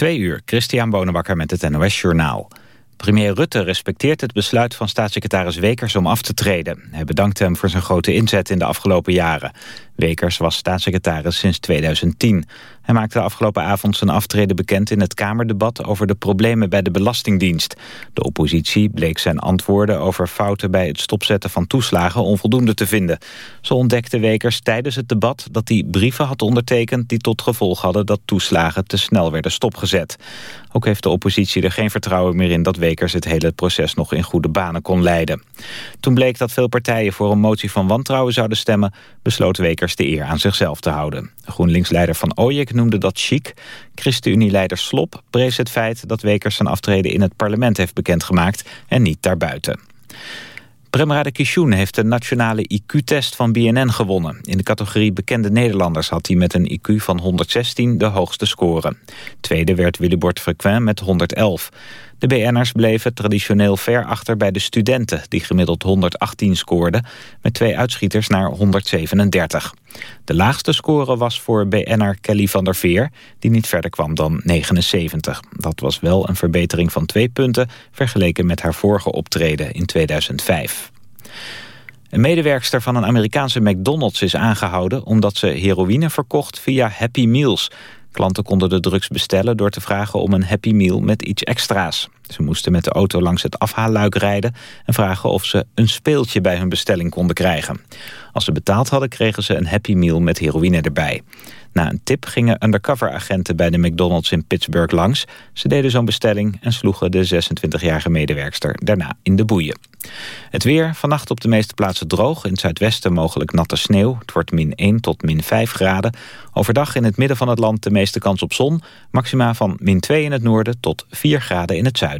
Twee uur, Christian Bonenbakker met het NOS Journaal. Premier Rutte respecteert het besluit van staatssecretaris Wekers om af te treden. Hij bedankt hem voor zijn grote inzet in de afgelopen jaren. Wekers was staatssecretaris sinds 2010. Hij maakte afgelopen avond zijn aftreden bekend in het Kamerdebat over de problemen bij de Belastingdienst. De oppositie bleek zijn antwoorden over fouten bij het stopzetten van toeslagen onvoldoende te vinden. Zo ontdekte Wekers tijdens het debat dat hij brieven had ondertekend die tot gevolg hadden dat toeslagen te snel werden stopgezet. Ook heeft de oppositie er geen vertrouwen meer in dat Wekers het hele proces nog in goede banen kon leiden. Toen bleek dat veel partijen voor een motie van wantrouwen zouden stemmen, besloot Wekers de eer aan zichzelf te houden. GroenLinks-leider Van Ooyek noemde dat chic. ChristenUnie-leider Slop prees het feit dat Wekers zijn aftreden in het parlement heeft bekendgemaakt en niet daarbuiten. Prem Radekishun heeft de nationale IQ-test van BNN gewonnen. In de categorie bekende Nederlanders had hij met een IQ van 116 de hoogste score. Tweede werd Willibord Frequin met 111. De BN'ers bleven traditioneel ver achter bij de studenten... die gemiddeld 118 scoorden, met twee uitschieters naar 137. De laagste score was voor BN'er Kelly van der Veer... die niet verder kwam dan 79. Dat was wel een verbetering van twee punten... vergeleken met haar vorige optreden in 2005. Een medewerkster van een Amerikaanse McDonald's is aangehouden... omdat ze heroïne verkocht via Happy Meals... Klanten konden de drugs bestellen door te vragen om een Happy Meal met iets extra's. Ze moesten met de auto langs het afhaalluik rijden en vragen of ze een speeltje bij hun bestelling konden krijgen. Als ze betaald hadden kregen ze een Happy Meal met heroïne erbij. Na een tip gingen undercover-agenten bij de McDonald's in Pittsburgh langs. Ze deden zo'n bestelling en sloegen de 26-jarige medewerkster daarna in de boeien. Het weer, vannacht op de meeste plaatsen droog. In het zuidwesten mogelijk natte sneeuw. Het wordt min 1 tot min 5 graden. Overdag in het midden van het land de meeste kans op zon. Maxima van min 2 in het noorden tot 4 graden in het zuiden.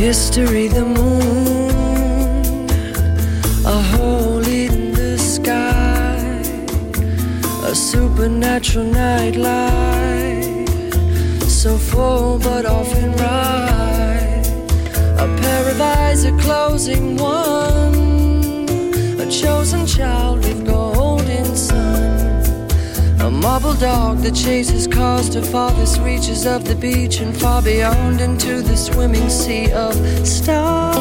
Mystery the moon, a hole in the sky, a supernatural nightlight, so full but often right. A eyes, a closing one, a chosen child. A marble dog that chases cars to farthest reaches of the beach and far beyond into the swimming sea of stars.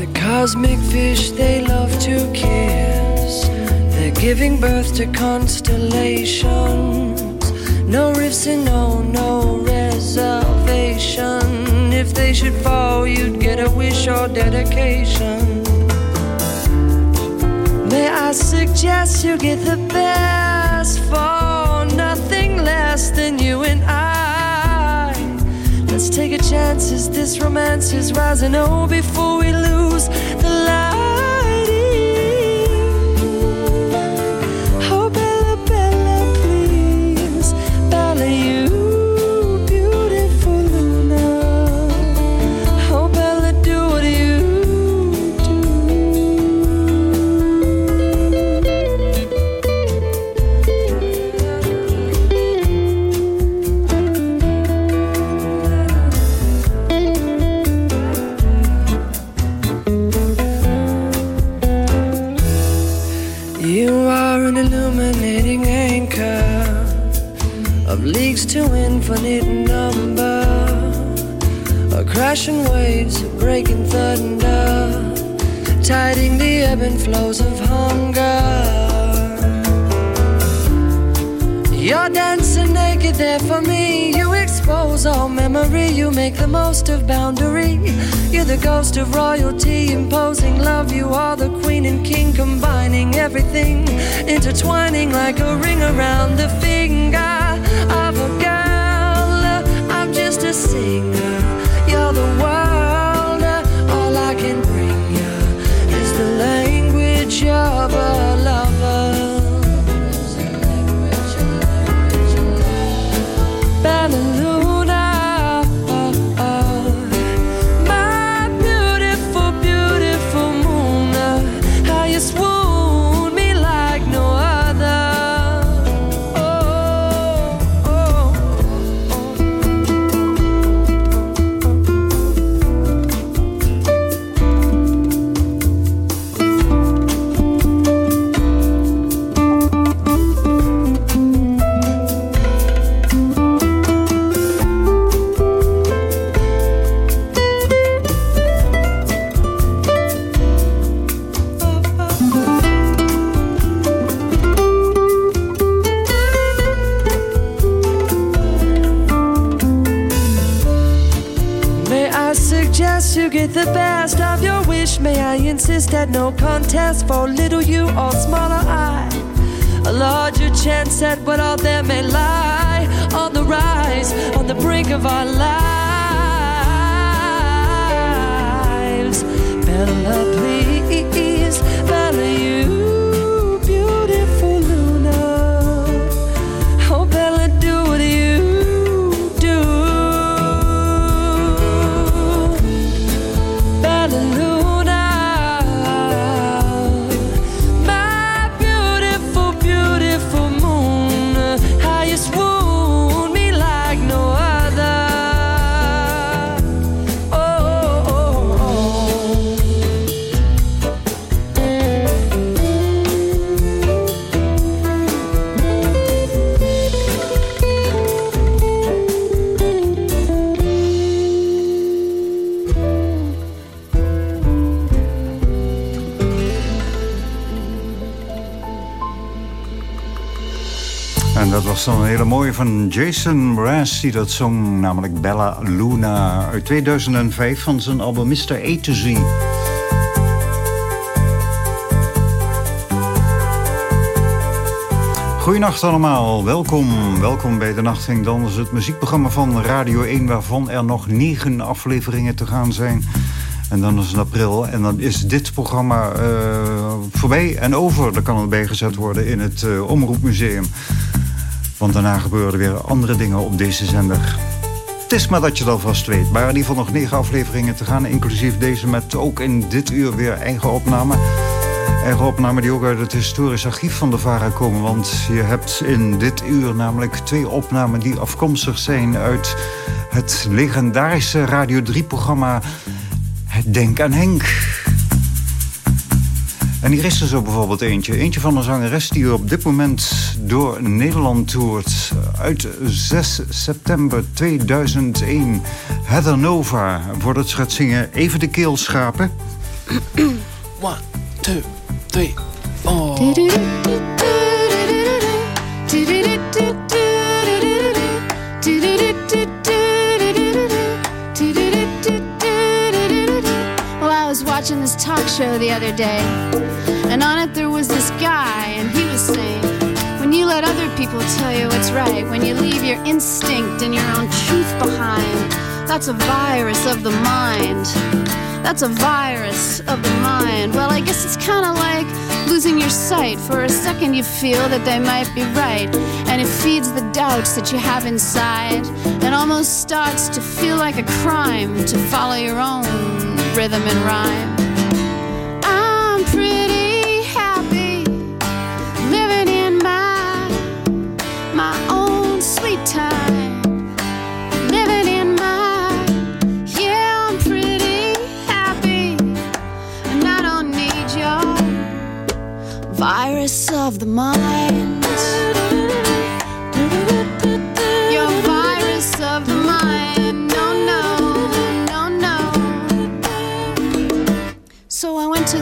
The cosmic fish they love to kiss. Giving birth to constellations. No rifts and no, no reservation. If they should fall, you'd get a wish or dedication. May I suggest you get the best for nothing less than you and I? Let's take a chance as this romance is rising. Oh, before we lose the lighting. Flows of hunger. You're dancing naked there for me. You expose all memory. You make the most of boundary. You're the ghost of royalty, imposing love. You are the queen and king, combining everything, intertwining like a ring around the finger of a girl. to that no contest for little you or smaller I. A larger chance at what all there may lie on the rise, on the brink of our lives. Bella, please, Bella, you. Dan een hele mooie van Jason Mraz die dat zong, namelijk Bella Luna uit 2005 van zijn album Mr. A to Z. Goedenacht allemaal, welkom. Welkom bij De Nacht Ging Anders, het muziekprogramma van Radio 1... waarvan er nog negen afleveringen te gaan zijn. En dan is het april en dan is dit programma uh, voorbij en over. Dan kan het bijgezet worden in het uh, Omroepmuseum. Want daarna gebeuren weer andere dingen op deze zender. Het is maar dat je het alvast weet. Maar in ieder geval nog negen afleveringen te gaan. Inclusief deze met ook in dit uur weer eigen opname. Eigen opname die ook uit het historisch archief van de VARA komen. Want je hebt in dit uur namelijk twee opnamen die afkomstig zijn... uit het legendarische Radio 3-programma Denk aan Henk. En hier is er zo bijvoorbeeld eentje. Eentje van een zangeres die op dit moment door Nederland toert. Uit 6 september 2001. Heather Nova. Voordat ze gaat zingen, even de keel schrapen. One, two, three, four. Talk show the other day, and on it there was this guy, and he was saying, When you let other people tell you what's right, when you leave your instinct and your own truth behind, that's a virus of the mind. That's a virus of the mind. Well, I guess it's kind of like losing your sight. For a second, you feel that they might be right, and it feeds the doubts that you have inside, and almost starts to feel like a crime to follow your own rhythm and rhyme. Virus of the mind.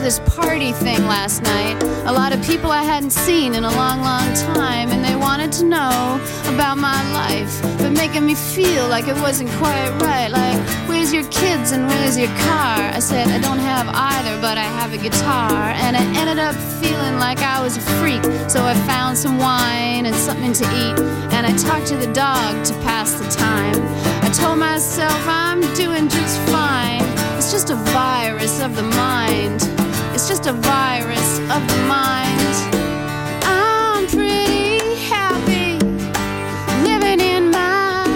This party thing last night. A lot of people I hadn't seen in a long, long time, and they wanted to know about my life, but making me feel like it wasn't quite right. Like, where's your kids and where's your car? I said, I don't have either, but I have a guitar. And I ended up feeling like I was a freak. So I found some wine and something to eat, and I talked to the dog to pass the time. I told myself I'm doing just fine. It's just a virus of the mind. It's just a virus of the mind. I'm pretty happy living in my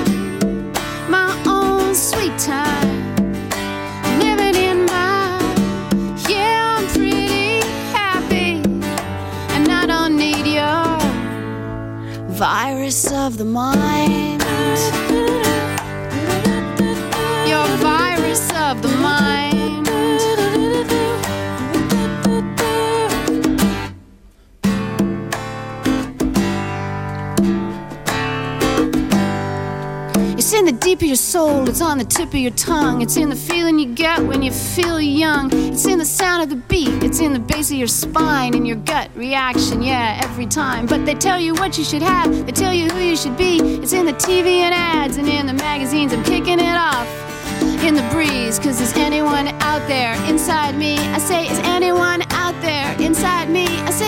my own sweet time. Living in my yeah, I'm pretty happy, and I don't need your virus of the mind. Your virus of the mind. In the deep of your soul, it's on the tip of your tongue. It's in the feeling you get when you feel young. It's in the sound of the beat, it's in the base of your spine, in your gut reaction, yeah, every time. But they tell you what you should have, they tell you who you should be. It's in the TV and ads and in the magazines. I'm kicking it off in the breeze. Cause is anyone out there inside me? I say, is anyone out there inside me? I say,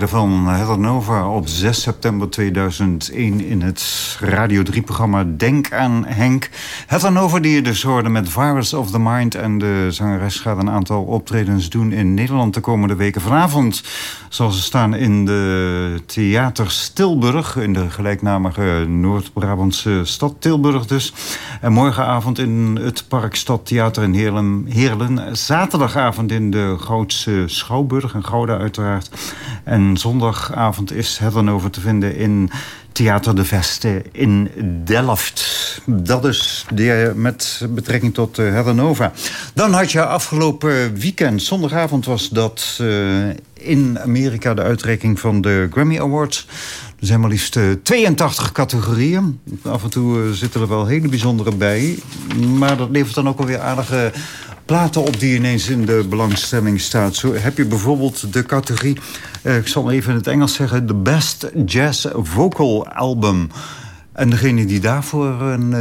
van Heather Nova op 6 september 2001 in het Radio 3-programma Denk aan Henk. Heather Nova die je dus hoorde met Virus of the Mind. En de zangeres gaat een aantal optredens doen in Nederland de komende weken. Vanavond zal ze staan in de Theater Tilburg, in de gelijknamige Noord-Brabantse stad Tilburg dus. En morgenavond in het Park Stadtheater in Heerlen. Heerlen. Zaterdagavond in de Goudse Schouwburg, in Gouda uiteraard. En zondagavond is Heather Nova te vinden in Theater de Veste in Delft. Dat is met betrekking tot uh. Dan had je afgelopen weekend, zondagavond was dat uh, in Amerika de uitreiking van de Grammy Awards. Er zijn maar liefst uh, 82 categorieën. Af en toe uh, zitten er wel hele bijzondere bij. Maar dat levert dan ook alweer aardige platen op die ineens in de belangstelling staat. Zo heb je bijvoorbeeld de categorie, uh, ik zal even in het Engels zeggen... The Best Jazz Vocal Album. En degene die daarvoor een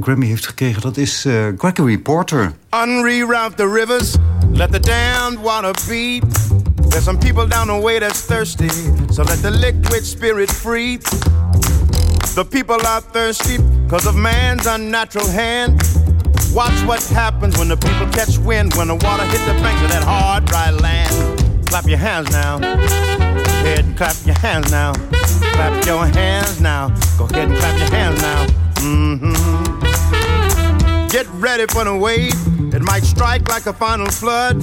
Grammy heeft gekregen, dat is Gregory Porter. Unreroute the rivers, let the damned water beat. There's some people down the way that's thirsty, so let the liquid spirit free. The people are thirsty because of man's unnatural hand. Watch what happens when the people catch wind, when the water hit the banks of that hard, dry land. Clap your hands now. Go ahead and clap your hands now. Clap your hands now. Go ahead and clap your hands now. Mm-hmm. Get ready for the wave. It might strike like a final flood.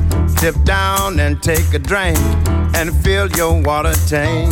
Dip down and take a drink and fill your water tank.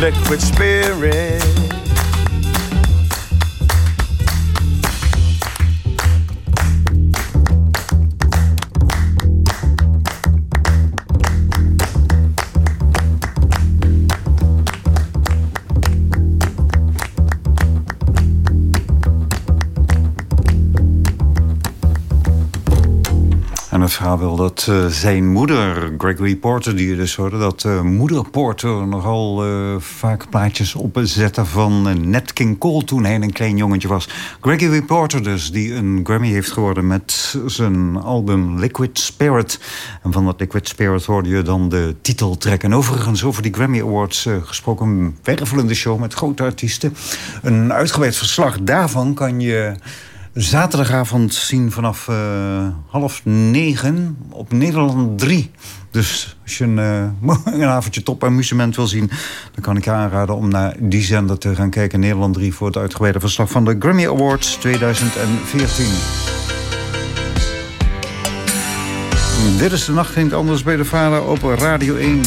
Liquid spirit. Verhaal wil dat uh, zijn moeder, Gregory Porter, die je dus hoorde... dat uh, moeder Porter nogal uh, vaak plaatjes opzette van Nat King Cole... toen hij een klein jongetje was. Gregory Porter dus, die een Grammy heeft geworden... met zijn album Liquid Spirit. En van dat Liquid Spirit hoorde je dan de titeltrack. En overigens over die Grammy Awards gesproken... een wervelende show met grote artiesten. Een uitgebreid verslag daarvan kan je zaterdagavond zien vanaf uh, half negen op Nederland 3. Dus als je een, een avondje top amusement wil zien... dan kan ik je aanraden om naar die zender te gaan kijken. Nederland 3 voor het uitgebreide verslag van de Grammy Awards 2014. Dit is de nacht ging anders bij de vader op Radio 1.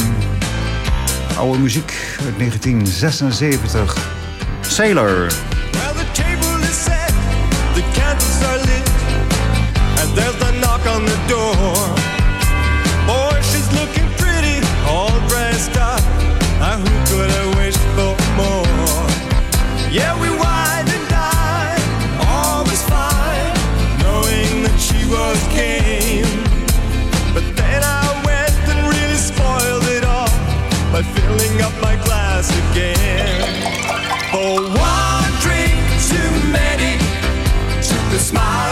Oude muziek uit 1976. Sailor. There's a knock on the door. Boy, she's looking pretty, all dressed up. Uh, who could have wished for more? Yeah, we wine and dine, all was fine, knowing that she was game. But then I went and really spoiled it all by filling up my glass again. For one drink too many, took the smile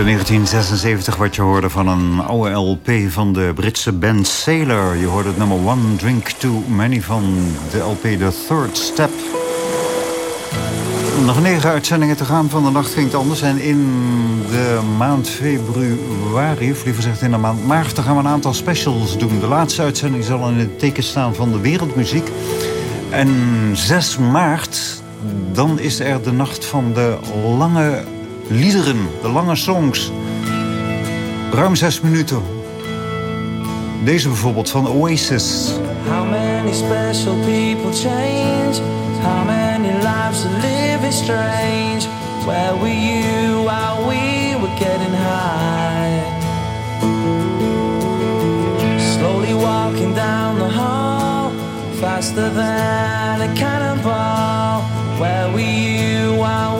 Dus in 1976 wat je hoorde van een oude LP van de Britse band Sailor. Je hoorde het nummer One Drink Too Many van de LP The Third Step. Nog negen uitzendingen te gaan van de nacht ging het anders. En in de maand februari, of liever gezegd in de maand maart... gaan we een aantal specials doen. De laatste uitzending zal in het teken staan van de wereldmuziek. En 6 maart, dan is er de nacht van de lange liederen, de lange songs. Ruim zes minuten. Deze bijvoorbeeld van Oasis. How many special people change? How many lives are living strange? Where were you while we were getting high? Slowly walking down the hall, faster than a cannonball. Where were you while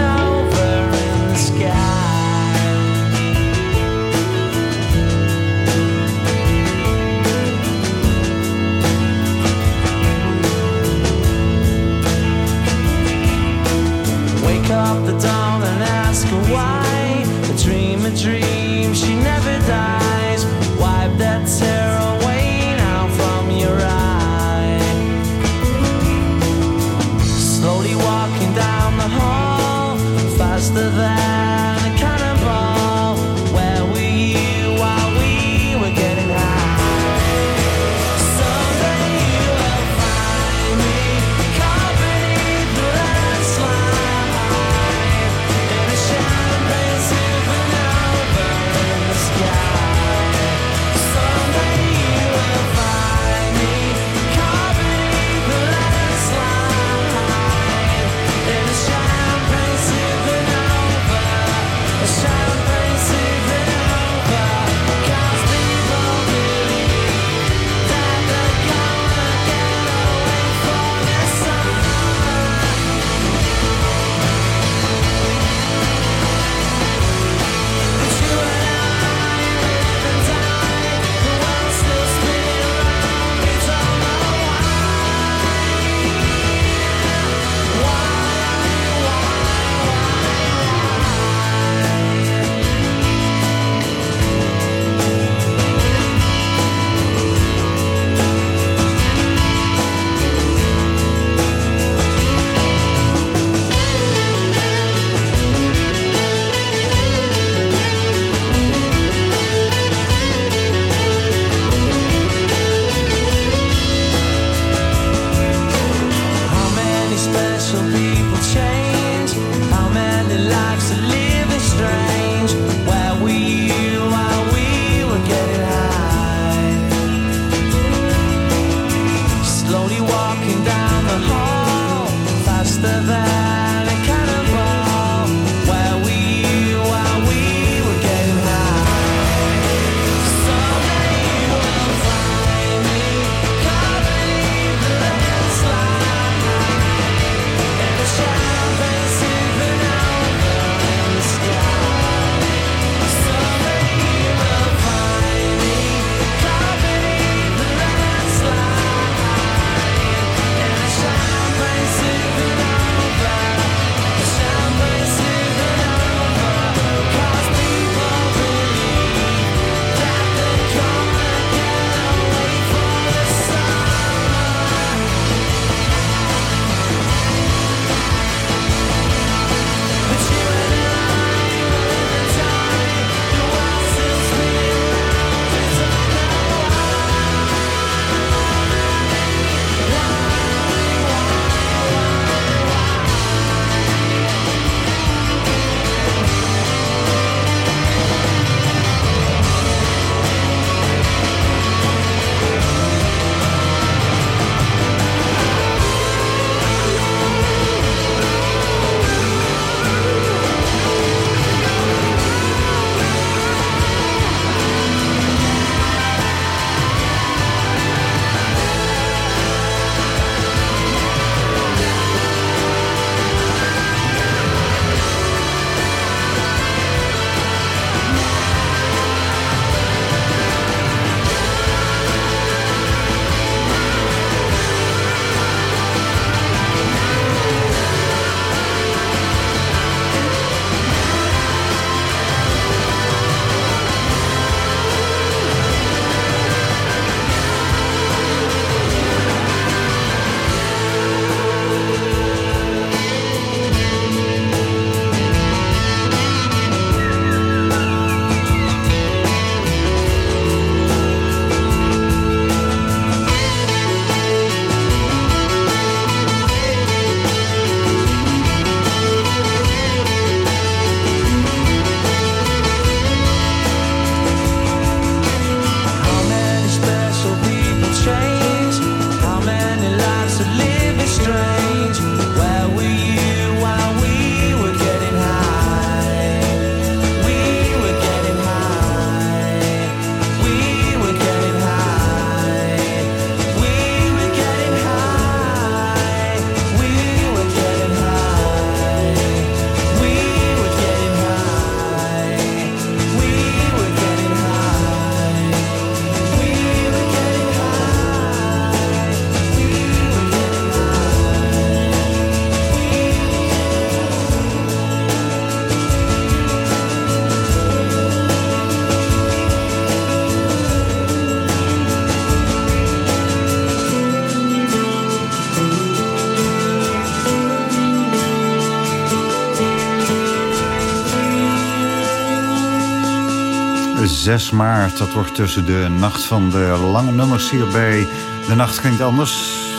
6 maart. Dat wordt tussen de nacht van de lange nummers hier bij De Nacht Klinkt Anders.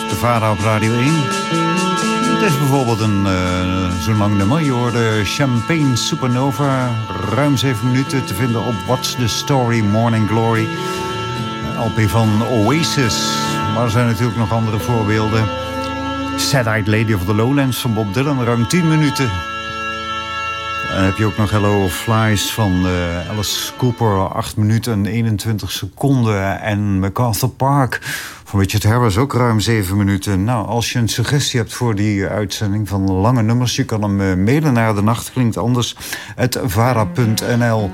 De vader op Radio 1. Het is bijvoorbeeld een uh, zo'n lang nummer. Je hoorde Champagne Supernova. Ruim 7 minuten te vinden op What's the Story Morning Glory. LP van Oasis. Maar er zijn natuurlijk nog andere voorbeelden. Sad-Eyed Lady of the Lowlands van Bob Dylan. Ruim 10 minuten. Dan heb je ook nog Hello Flies van uh, Alice Cooper, 8 minuten en 21 seconden. En MacArthur Park van Richard Harris ook ruim 7 minuten. Nou, als je een suggestie hebt voor die uitzending van lange nummers... je kan hem uh, mailen naar de nacht, klinkt anders, vara.nl.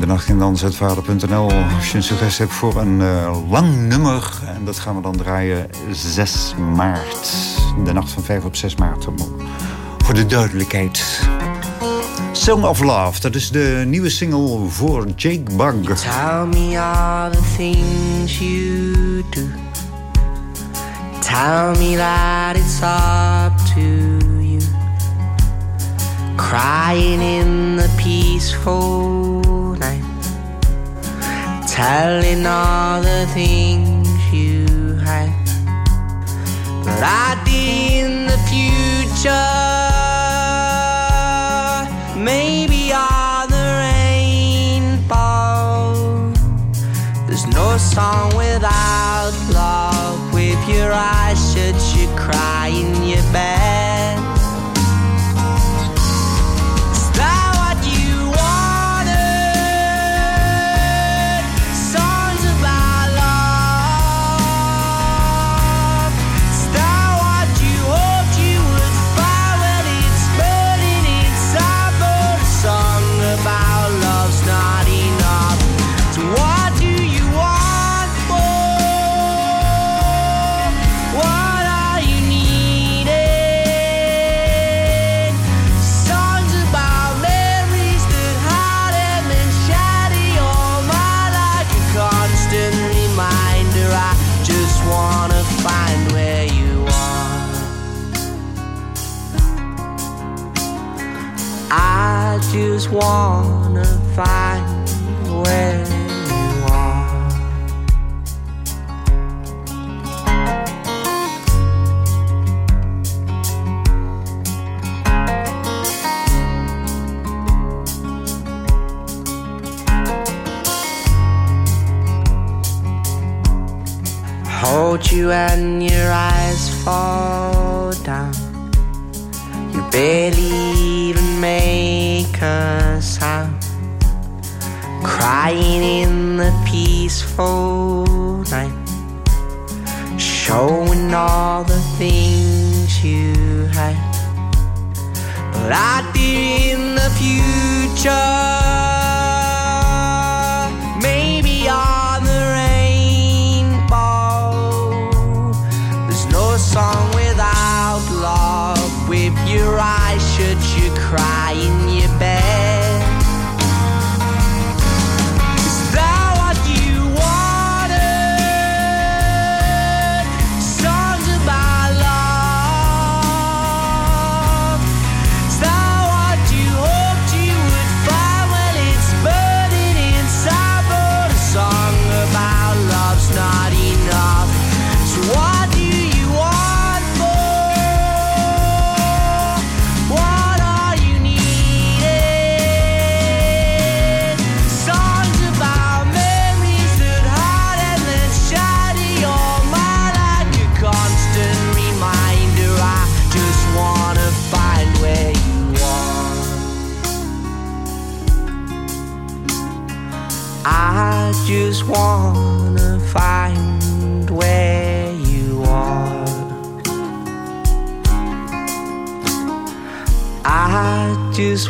De nacht in Als je een suggestie hebt voor een uh, lang nummer. En dat gaan we dan draaien 6 maart. De nacht van 5 op 6 maart voor de duidelijkheid. Song of Love, dat is de nieuwe single voor Jake Bug. Tell me all the things you do. Tell me that it's up to you. Crying in the peaceful night. Telling all the things you hide. But be in the future. And your eyes fall down. You barely even make a sound. Crying in the peaceful night, showing all the things you hide. But I'd be in the future,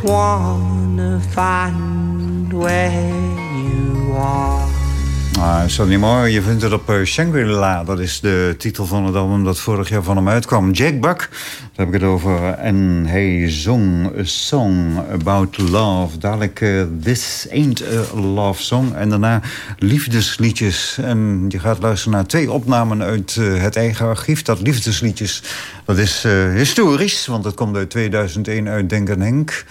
wanna find where you are. Dat niet mooi? Je vindt het op uh, Shangri-La. Dat is de titel van het album dat vorig jaar van hem uitkwam. Jake Buck, daar heb ik het over. En hij zong a song about love. Dadelijk uh, This Ain't a Love Song. En daarna liefdesliedjes. En je gaat luisteren naar twee opnamen uit het eigen archief. Dat liefdesliedjes, dat is historisch. Want het komt uit 2001 uit Denk en Henk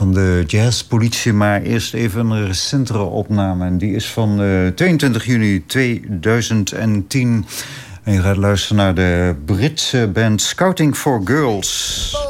van de jazzpolitie. Maar eerst even een recentere opname. En die is van uh, 22 juni 2010. En je gaat luisteren naar de Britse band Scouting for Girls.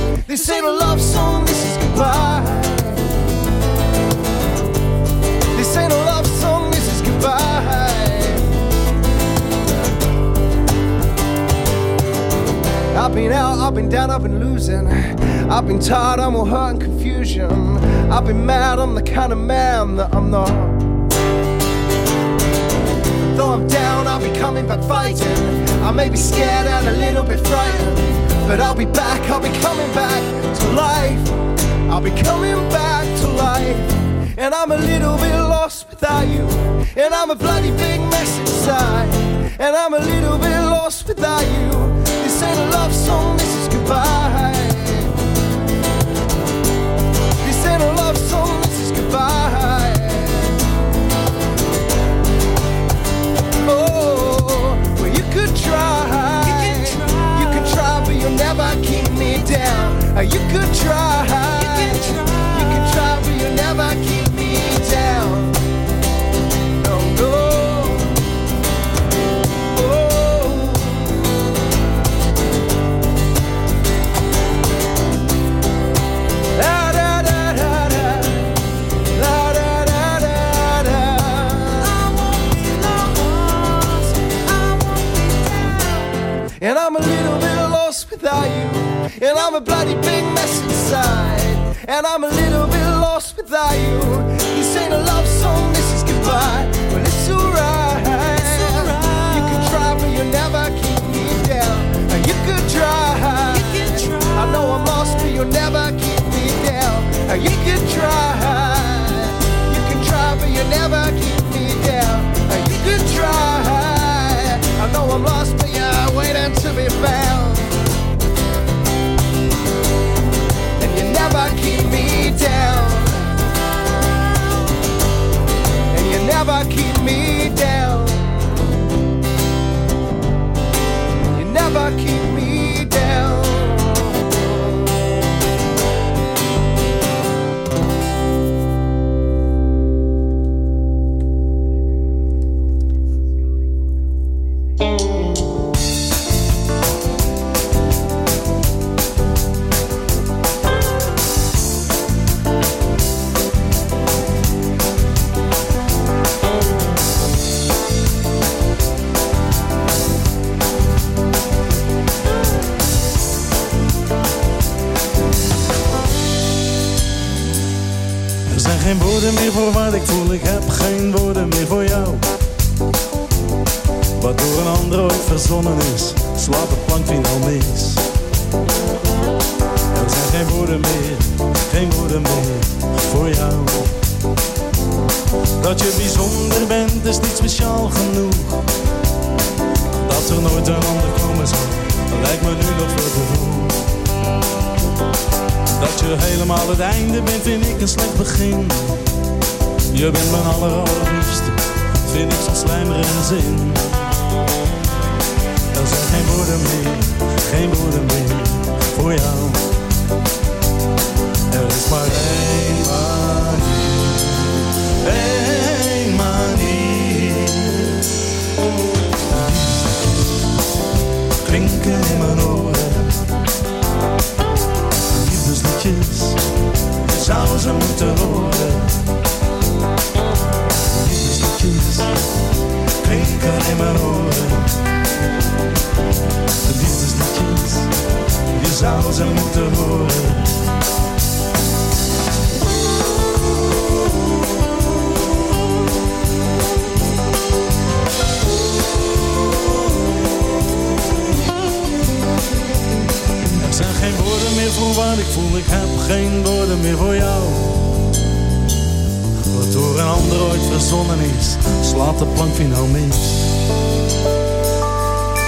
This ain't a love song, this is goodbye. This ain't a love song, this is goodbye. I've been out, I've been down, I've been losing. I've been tired, I'm all hurt and confusion. I've been mad, I'm the kind of man that I'm not. Though I'm down, I'll be coming back fighting. I may be scared and a little bit frightened. But I'll be back, I'll be coming back to life. I'll be coming back to life. And I'm a little bit lost without you. And I'm a bloody big mess inside. And I'm a little bit lost without you. This ain't a love song, this is goodbye. This ain't a love song, this is goodbye. Oh, well, you could try you could try, you can try, you can but you'll never keep You can try. You can try, but you'll never keep me down. You could try. I know I'm lost, but you're waiting to be found. And you never keep me down. And you never keep me down. You never meer voor wat ik voel, ik heb geen woorden meer voor jou. Wat door een ander ooit verzonnen is, slaat het plankvinaal mis. Er zijn geen woorden meer, geen woorden meer voor jou. Dat je bijzonder bent is niet speciaal genoeg. Dat er nooit een ander komen zal, lijkt me nu nog veel te vroeg. Dat je helemaal het einde bent, vind ik een slecht begin. Je bent mijn aller allerliefste, vind ik zo'n slijmerige zin. Er zijn geen woorden meer, geen woorden meer voor jou. Er is maar één manier, één manier. Klinken in mijn oren liefdesliedjes, je zou ze moeten zou ze moeten horen. Er zijn geen woorden meer voor wat ik voel, ik heb geen woorden meer voor jou. Wat door een ander ooit verzonnen is, slaat de plank finaal nou mis.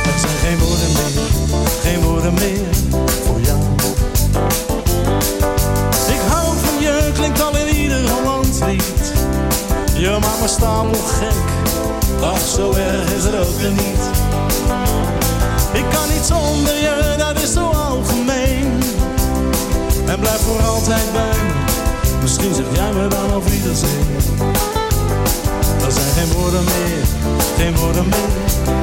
Er zijn geen woorden meer, geen woorden meer ik hou van je, klinkt al in ieder Hollands lied. Je maakt me stapel gek, ach zo erg is het ook niet. Ik kan niet zonder je, dat is zo algemeen. En blijf voor altijd bij me, misschien zeg jij me dan op wiederzien. Er zijn geen woorden meer, geen woorden meer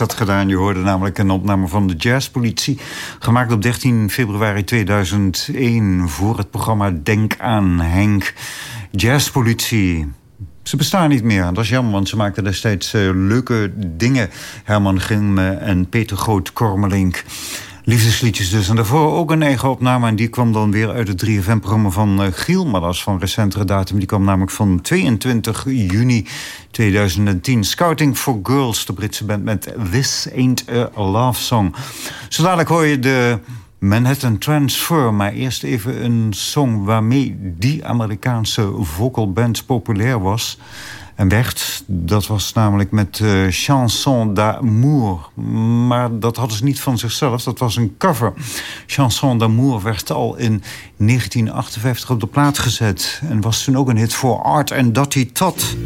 dat gedaan. Je hoorde namelijk een opname van de jazzpolitie. Gemaakt op 13 februari 2001 voor het programma Denk aan Henk. Jazzpolitie. Ze bestaan niet meer. Dat is jammer, want ze maakten destijds eh, leuke dingen. Herman Grimme en Peter Groot-Kormelink. Liefdesliedjes dus. En daarvoor ook een eigen opname. En die kwam dan weer uit het 3FM-programma van eh, Giel. Maar dat is van recentere datum. Die kwam namelijk van 22 juni 2010. Scouting for Girls, de Britse band met This Ain't a Love Song. Zo dadelijk hoor je de Manhattan Transfer. Maar eerst even een song waarmee die Amerikaanse vocal band populair was... En werd, dat was namelijk met eh, Chanson d'amour. Maar dat hadden ze niet van zichzelf, dat was een cover. Chanson d'amour werd al in 1958 op de plaat gezet. En was toen ook een hit voor Art en Dottie Tot.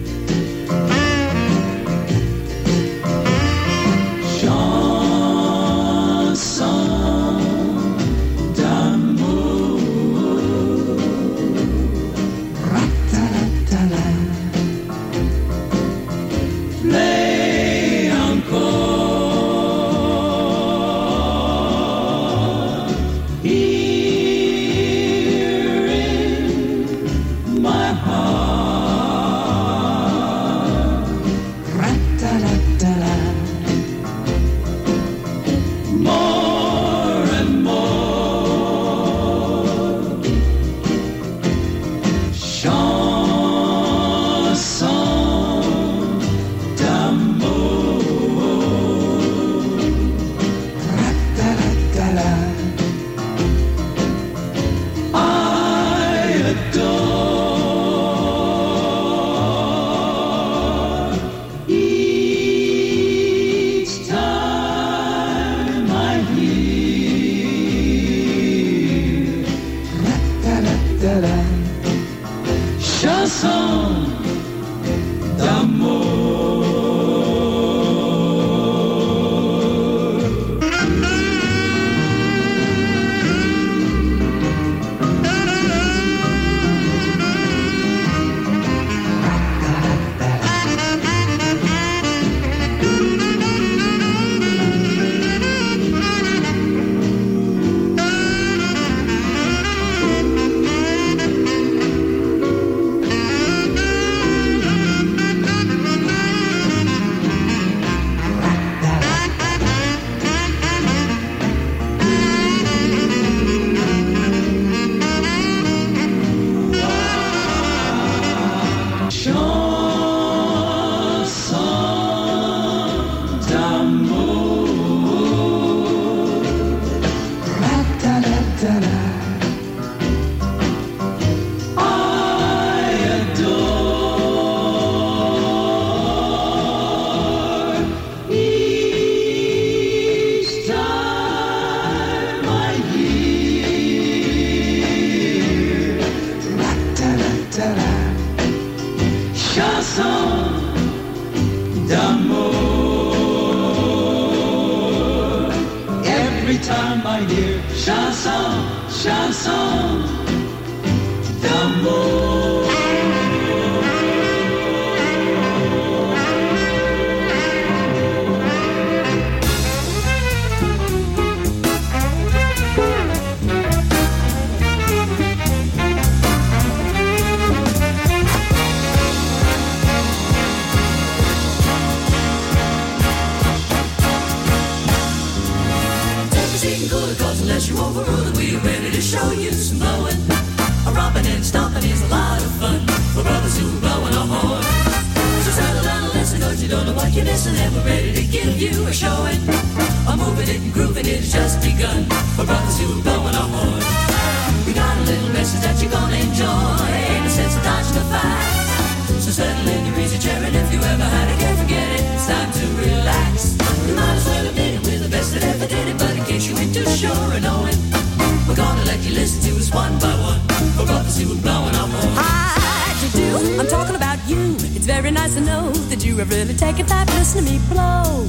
listen me blow.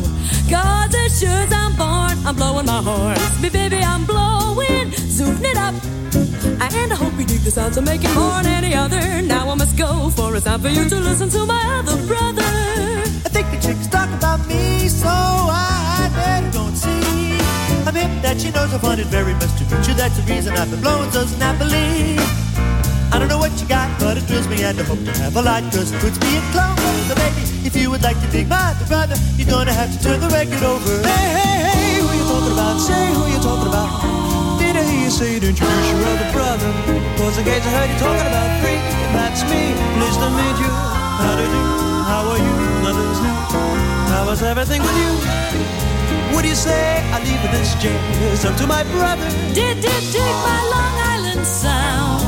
God as sure as I'm born, I'm blowing my horn. Me baby, I'm blowing, zooming it up. And I hope you dig the sounds I'm making more than any other. Now I must go, for it's time for you to listen to my other brother. I think the chicks talk about me, so I better don't see. I'm hip that she knows I find it very best to meet you. That's the reason I've been blowing so snappily. I don't know what you got, but it thrills me and I hope to have a light, cause it puts me in close. So baby, if you would like to dig my brother, you're gonna have to turn the record over. Hey, hey, hey, who you talking about? Say who you talking about. Did I hear you say you'd introduce your other brother? Cause in case I heard you talking about three, that's me. Pleased to meet you. How do you do? How are you? Let us know. How is everything with you? What do you say I leave this jazz up to my brother? Did, did, dig my Long Island sound.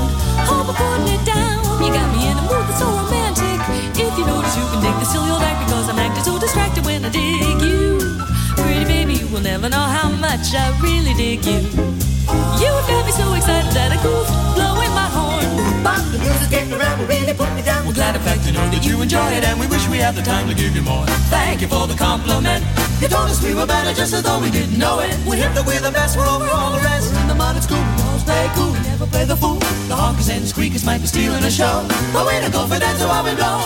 Hope I'm putting it down. You got me in a mood that's so romantic. If you notice, you can dig the silly old act because I'm acting so distracted when I dig you. Pretty baby, you will never know how much I really dig you. You got me so excited that I goof, blowing my horn. But the music's getting around, will really put me down. We're glad in fact to know that you enjoy it, and we wish we had the time to give you more. Thank you for the compliment. You told us we were better just as though we didn't know it. We hit that we're the best, we're over all the rest. In the modern school, we always play cool, we never play the fool. The honkers and squeakers might be stealing a show, but we don't go for that, so how we blow.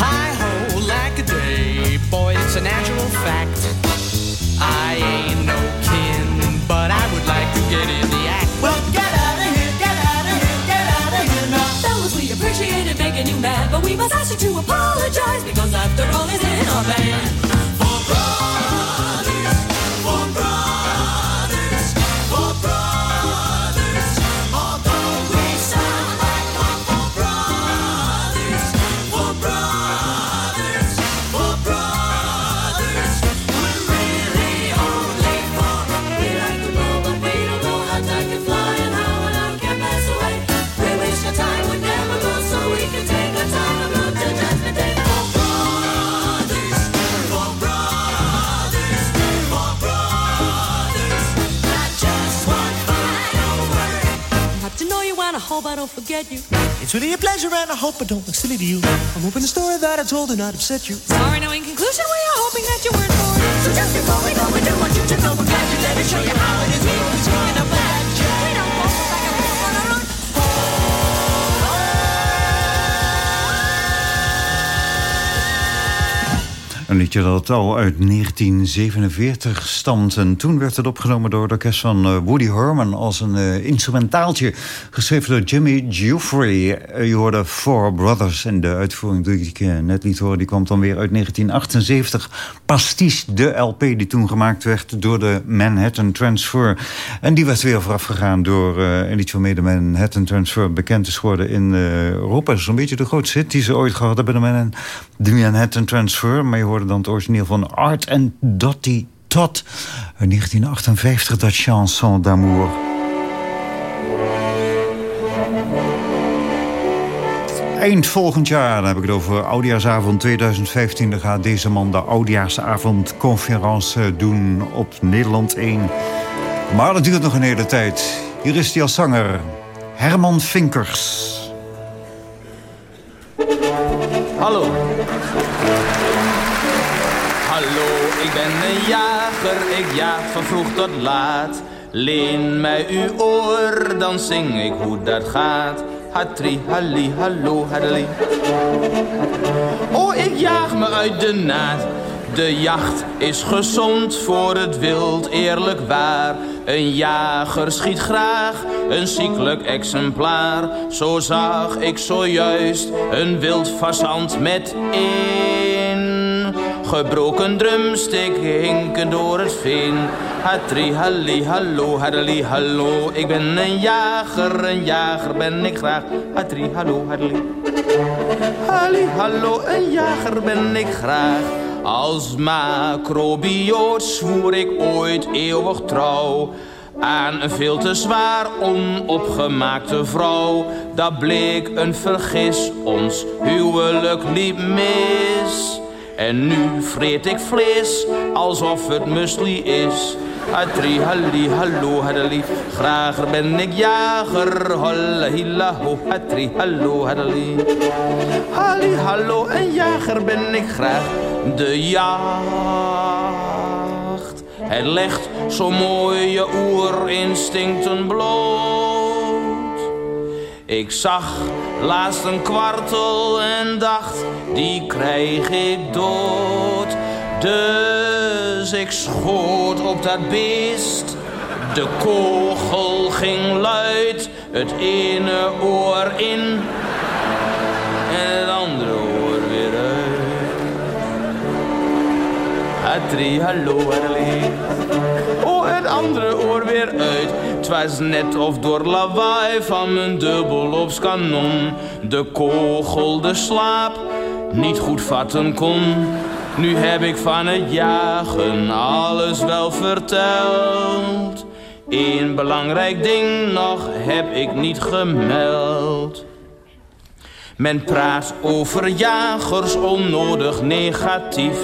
Hi ho, like a day, boy, it's a natural fact. I ain't no kin, but I would like to get in the act. Well, get out of here, get out of here, get out of here now. Fellas, we appreciated making you mad, but we must ask you to apologize because after all, it's in our band. Forget you. It's really a pleasure and I hope I don't look silly to you. I'm hoping the story that I told did not upset you. Sorry, no, in conclusion, we are hoping that you weren't bored. So just before we go, we do want you to know we're glad you let us show you how it is. We were Een liedje dat al uit 1947 stamt. En toen werd het opgenomen door het orkest van eh, Woody Herman... als een eh, instrumentaaltje, geschreven door Jimmy Giuffre. Eh, je hoorde Four Brothers. En de uitvoering die ik net liet horen... die kwam dan weer uit 1978. Pastiche, de LP die toen gemaakt werd door de Manhattan Transfer. En die werd weer voorafgegaan door een liedje waarmee de Manhattan Transfer bekend is geworden in Europa. Dat is een beetje de grootste hit die ze ooit gehad hebben, de Manhattan Transfer. Maar je hoorde dan het origineel van Art and Dotty Tot. 1958, dat chanson d'amour. Eind volgend jaar, dan heb ik het over Oudjaarsavond 2015... dan gaat deze man de Oudjaarsavondconferentie doen op Nederland 1. Maar dat duurt nog een hele tijd. Hier is die als zanger, Herman Vinkers. Hallo, ben een jager, ik jaag van vroeg tot laat. Leen mij uw oor, dan zing ik hoe dat gaat. Hatri, halli, hallo, hadali. Oh, ik jaag me uit de naad. De jacht is gezond voor het wild, eerlijk waar. Een jager schiet graag een ziekelijk exemplaar. Zo zag ik zojuist een wild fazant met een gebroken drumstick hinken door het veen. Hatri, halli, hallo, hadali, hallo. Ik ben een jager, een jager ben ik graag. Hatri, hallo, hadali. Halli, hallo, een jager ben ik graag. Als macrobioot zwoer ik ooit eeuwig trouw aan een veel te zwaar onopgemaakte vrouw. Dat bleek een vergis, ons huwelijk liep mis. En nu vreet ik vlees, alsof het musli is. Hatri, halli, hallo, hadali. Graag ben ik jager. Holla, hilla, ho, hatri, hallo, hadali. Halli, hallo, een jager ben ik graag. De jacht. Het legt zo mooi je oerinstincten bloot. Ik zag laatst een kwartel en dacht, die krijg ik dood. Dus ik schoot op dat beest. De kogel ging luid, het ene oor in en het andere oor weer uit. Hatri, hallo, halli. Oh, het andere oor weer uit. Het net of door lawaai van mijn dubbelop's kanon de kogel de slaap niet goed vatten kon. Nu heb ik van het jagen alles wel verteld. Eén belangrijk ding nog heb ik niet gemeld. Men praat over jagers onnodig negatief.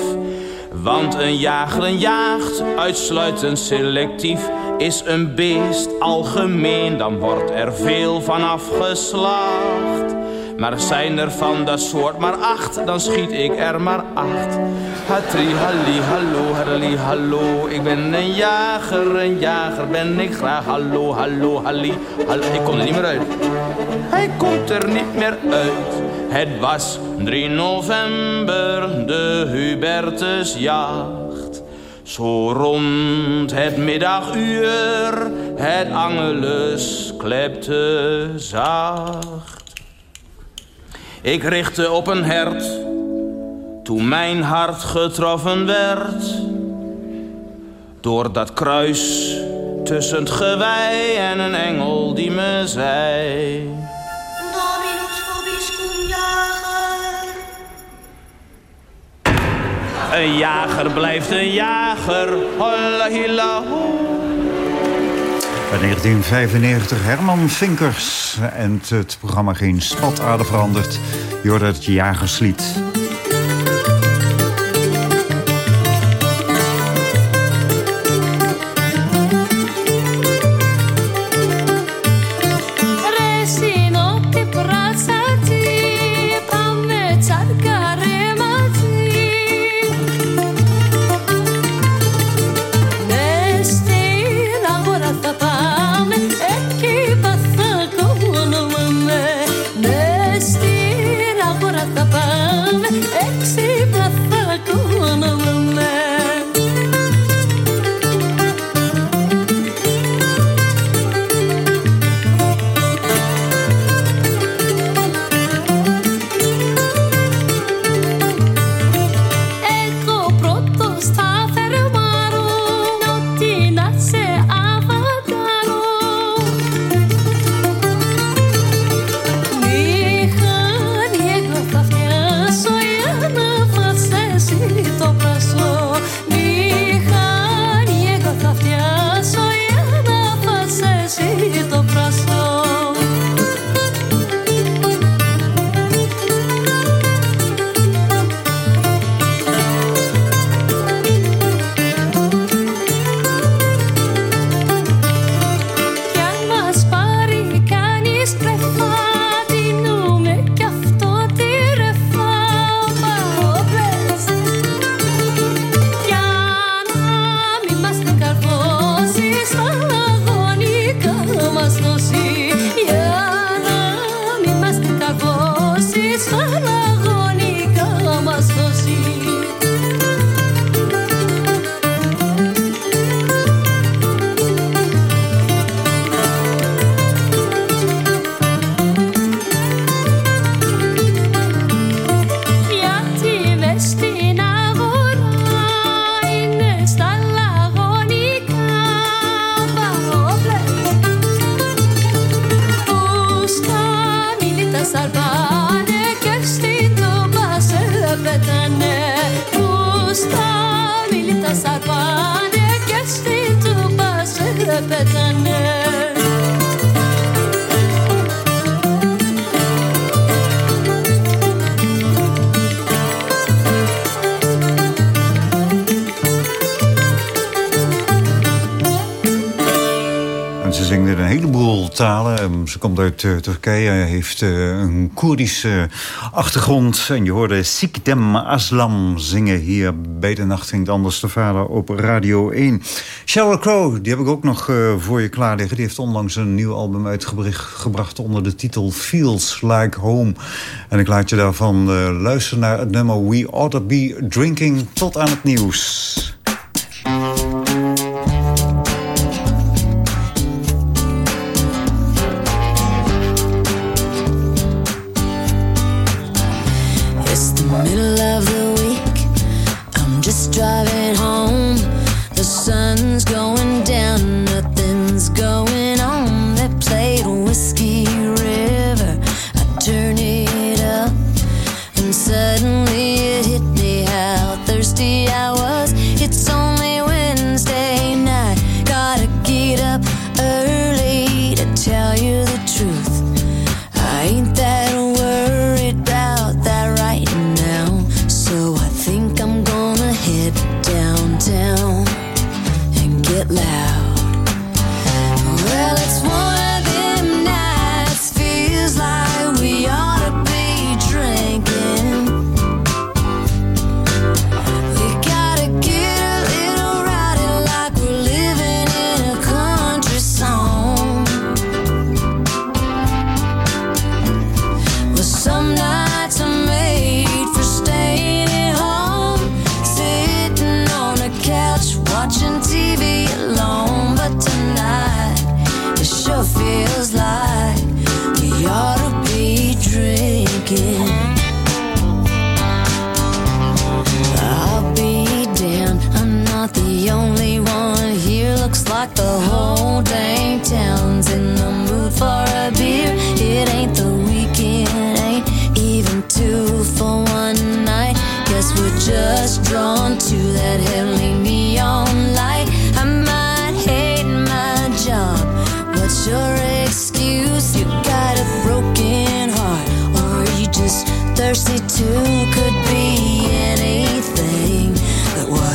Want een jager jaagt uitsluitend selectief. Is een beest algemeen, dan wordt er veel van afgeslacht. Maar zijn er van dat soort maar acht, dan schiet ik er maar acht. Hatri, halli, hallo, halli, hallo. Ik ben een jager, een jager ben ik graag. Hallo, hallo, halli, hallo. Ik kom er niet meer uit. Hij komt er niet meer uit. Het was 3 november, de Hubertusjacht. Zo rond het middaguur, het angelus klepte zacht. Ik richtte op een hert, toen mijn hart getroffen werd. Door dat kruis tussen het gewei en een engel die me zei... Een jager blijft een jager, holla hilla ho. Bij 1995 Herman Vinkers. En het, programma Geen Spatader veranderd. Het Jagerslied. Komt uit uh, Turkije, heeft uh, een Koerdische achtergrond. En je hoorde Sikdem Aslam zingen hier bij de Nacht Ging Anders de Vader op Radio 1. Sheryl Crow, die heb ik ook nog uh, voor je klaar liggen. Die heeft onlangs een nieuw album uitgebracht onder de titel Feels Like Home. En ik laat je daarvan luisteren naar het nummer We Ought to Be Drinking tot aan het nieuws.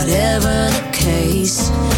whatever the case.